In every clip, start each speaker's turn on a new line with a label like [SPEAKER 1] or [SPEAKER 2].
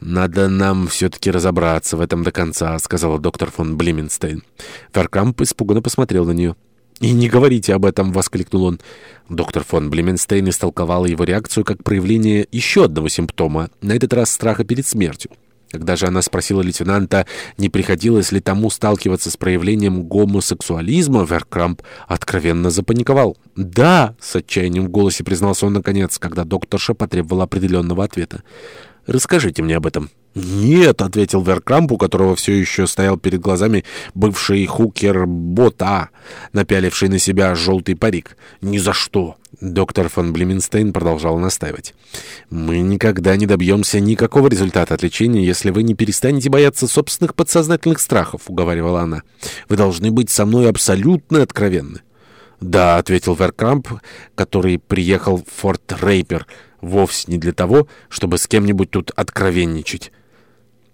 [SPEAKER 1] «Надо нам все-таки разобраться в этом до конца», — сказала доктор фон Блименстейн. Феркамп испуганно посмотрел на нее. «И не говорите об этом!» — воскликнул он. Доктор фон Блименстейн истолковал его реакцию как проявление еще одного симптома, на этот раз страха перед смертью. Когда же она спросила лейтенанта, не приходилось ли тому сталкиваться с проявлением гомосексуализма, Веркрамп откровенно запаниковал. «Да!» — с отчаянием в голосе признался он наконец, когда докторша потребовала определенного ответа. Расскажите мне об этом». «Нет», — ответил Веркрамп, у которого все еще стоял перед глазами бывший хукер Бота, напяливший на себя желтый парик. «Ни за что». Доктор фон Блеменстейн продолжал настаивать. «Мы никогда не добьемся никакого результата от лечения, если вы не перестанете бояться собственных подсознательных страхов», — уговаривала она. «Вы должны быть со мной абсолютно откровенны». «Да», — ответил Веркрамп, который приехал в Форт Рейпер вовсе не для того, чтобы с кем-нибудь тут откровенничать.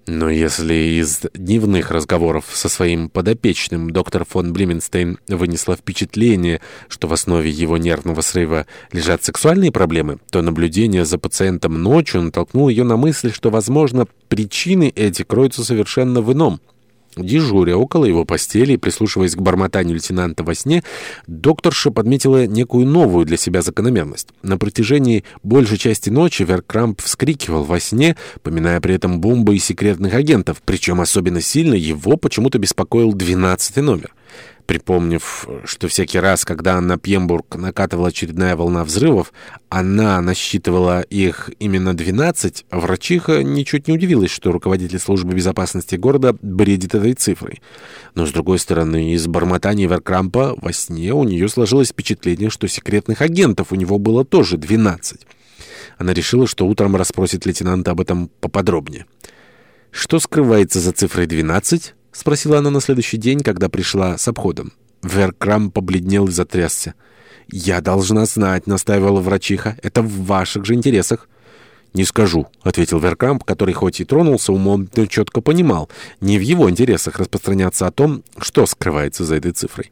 [SPEAKER 1] Но если из дневных разговоров со своим подопечным доктор фон Блименстейн вынесла впечатление, что в основе его нервного срыва лежат сексуальные проблемы, то наблюдение за пациентом ночью натолкнуло ее на мысль, что, возможно, причины эти кроются совершенно в ином. Дежуря около его постели и прислушиваясь к бормотанию лейтенанта во сне, докторша подметила некую новую для себя закономерность. На протяжении большей части ночи Веркрамп вскрикивал во сне, поминая при этом бомбы и секретных агентов, причем особенно сильно его почему-то беспокоил 12 номер. Припомнив, что всякий раз, когда на Пьембург накатывала очередная волна взрывов, она насчитывала их именно 12, врачиха ничуть не удивилась, что руководитель службы безопасности города бредит этой цифрой. Но, с другой стороны, из бормотаний Веркрампа во сне у нее сложилось впечатление, что секретных агентов у него было тоже 12. Она решила, что утром расспросит лейтенанта об этом поподробнее. Что скрывается за цифрой 12? — спросила она на следующий день, когда пришла с обходом. Веркрам побледнел и затрясся. «Я должна знать», — настаивала врачиха. «Это в ваших же интересах». «Не скажу», — ответил Веркрамп, который хоть и тронулся умом, но четко понимал, не в его интересах распространяться о том, что скрывается за этой цифрой.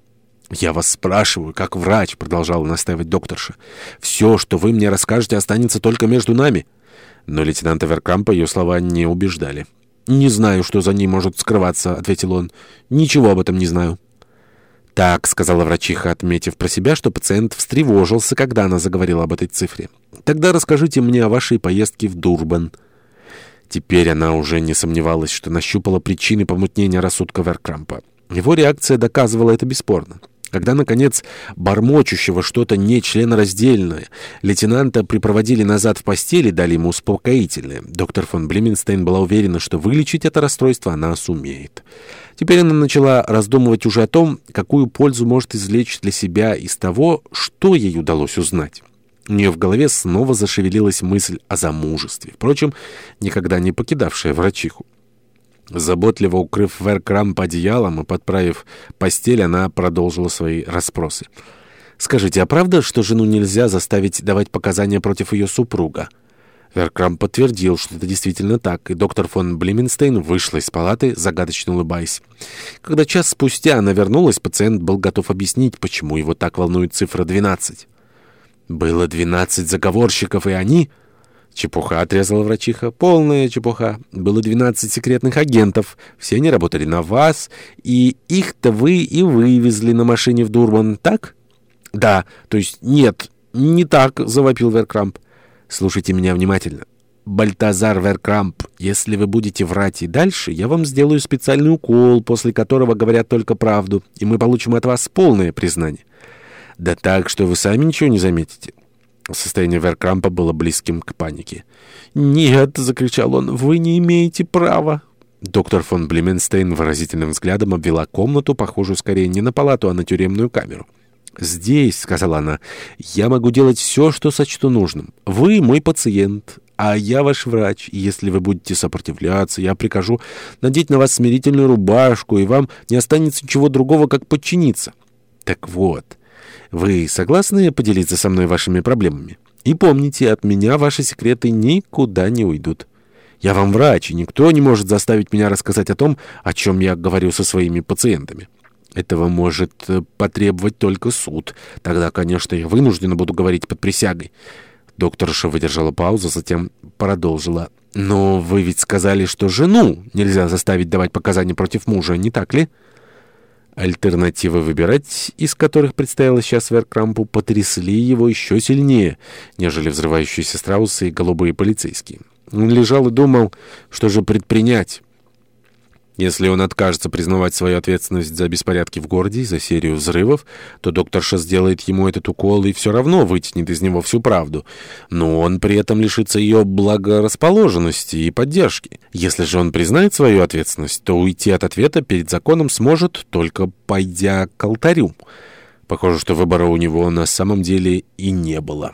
[SPEAKER 1] «Я вас спрашиваю, как врач», — продолжал настаивать докторша. «Все, что вы мне расскажете, останется только между нами». Но лейтенанта Веркрампа ее слова не убеждали. «Не знаю, что за ней может скрываться», — ответил он. «Ничего об этом не знаю». «Так», — сказала врачиха, отметив про себя, что пациент встревожился, когда она заговорила об этой цифре. «Тогда расскажите мне о вашей поездке в Дурбан». Теперь она уже не сомневалась, что нащупала причины помутнения рассудка Веркрампа. Его реакция доказывала это бесспорно. Когда, наконец, бормочущего что-то нечленораздельное лейтенанта припроводили назад в постели и дали ему успокоительное, доктор фон Блеменстейн была уверена, что вылечить это расстройство она сумеет. Теперь она начала раздумывать уже о том, какую пользу может извлечь для себя из того, что ей удалось узнать. У нее в голове снова зашевелилась мысль о замужестве, впрочем, никогда не покидавшая врачиху. Заботливо укрыв Веркрамп одеялом и подправив постель, она продолжила свои расспросы. «Скажите, а правда, что жену нельзя заставить давать показания против ее супруга?» Веркрам подтвердил, что это действительно так, и доктор фон Блименстейн вышла из палаты, загадочно улыбаясь. Когда час спустя она вернулась, пациент был готов объяснить, почему его так волнует цифра 12. «Было 12 заговорщиков, и они...» «Чепуха», — отрезала врачиха. «Полная чепуха. Было 12 секретных агентов. Все они работали на вас, и их-то вы и вывезли на машине в Дурман, так?» «Да. То есть нет, не так», — завопил Веркрамп. «Слушайте меня внимательно. Бальтазар Веркрамп, если вы будете врать и дальше, я вам сделаю специальный укол, после которого говорят только правду, и мы получим от вас полное признание. Да так, что вы сами ничего не заметите». Состояние Веркрампа было близким к панике. «Нет!» — закричал он. «Вы не имеете права!» Доктор фон Блеменстейн выразительным взглядом обвела комнату, похожую скорее не на палату, а на тюремную камеру. «Здесь», — сказала она, — «я могу делать все, что сочту нужным. Вы мой пациент, а я ваш врач, если вы будете сопротивляться, я прикажу надеть на вас смирительную рубашку, и вам не останется ничего другого, как подчиниться». Так вот, вы согласны поделиться со мной вашими проблемами? И помните, от меня ваши секреты никуда не уйдут. Я вам врач, и никто не может заставить меня рассказать о том, о чем я говорю со своими пациентами. Этого может э, потребовать только суд. Тогда, конечно, я вынуждена буду говорить под присягой». Докторша выдержала паузу, затем продолжила. «Но вы ведь сказали, что жену нельзя заставить давать показания против мужа, не так ли?» Альтернативы выбирать, из которых предстояло сейчас Веркрампу, потрясли его еще сильнее, нежели взрывающиеся страусы и голубые полицейские. Он лежал и думал, что же предпринять. Если он откажется признавать свою ответственность за беспорядки в городе и за серию взрывов, то доктор Ша сделает ему этот укол и все равно вытянет из него всю правду. Но он при этом лишится ее благорасположенности и поддержки. Если же он признает свою ответственность, то уйти от ответа перед законом сможет, только пойдя к алтарю. Похоже, что выбора у него на самом деле и не было».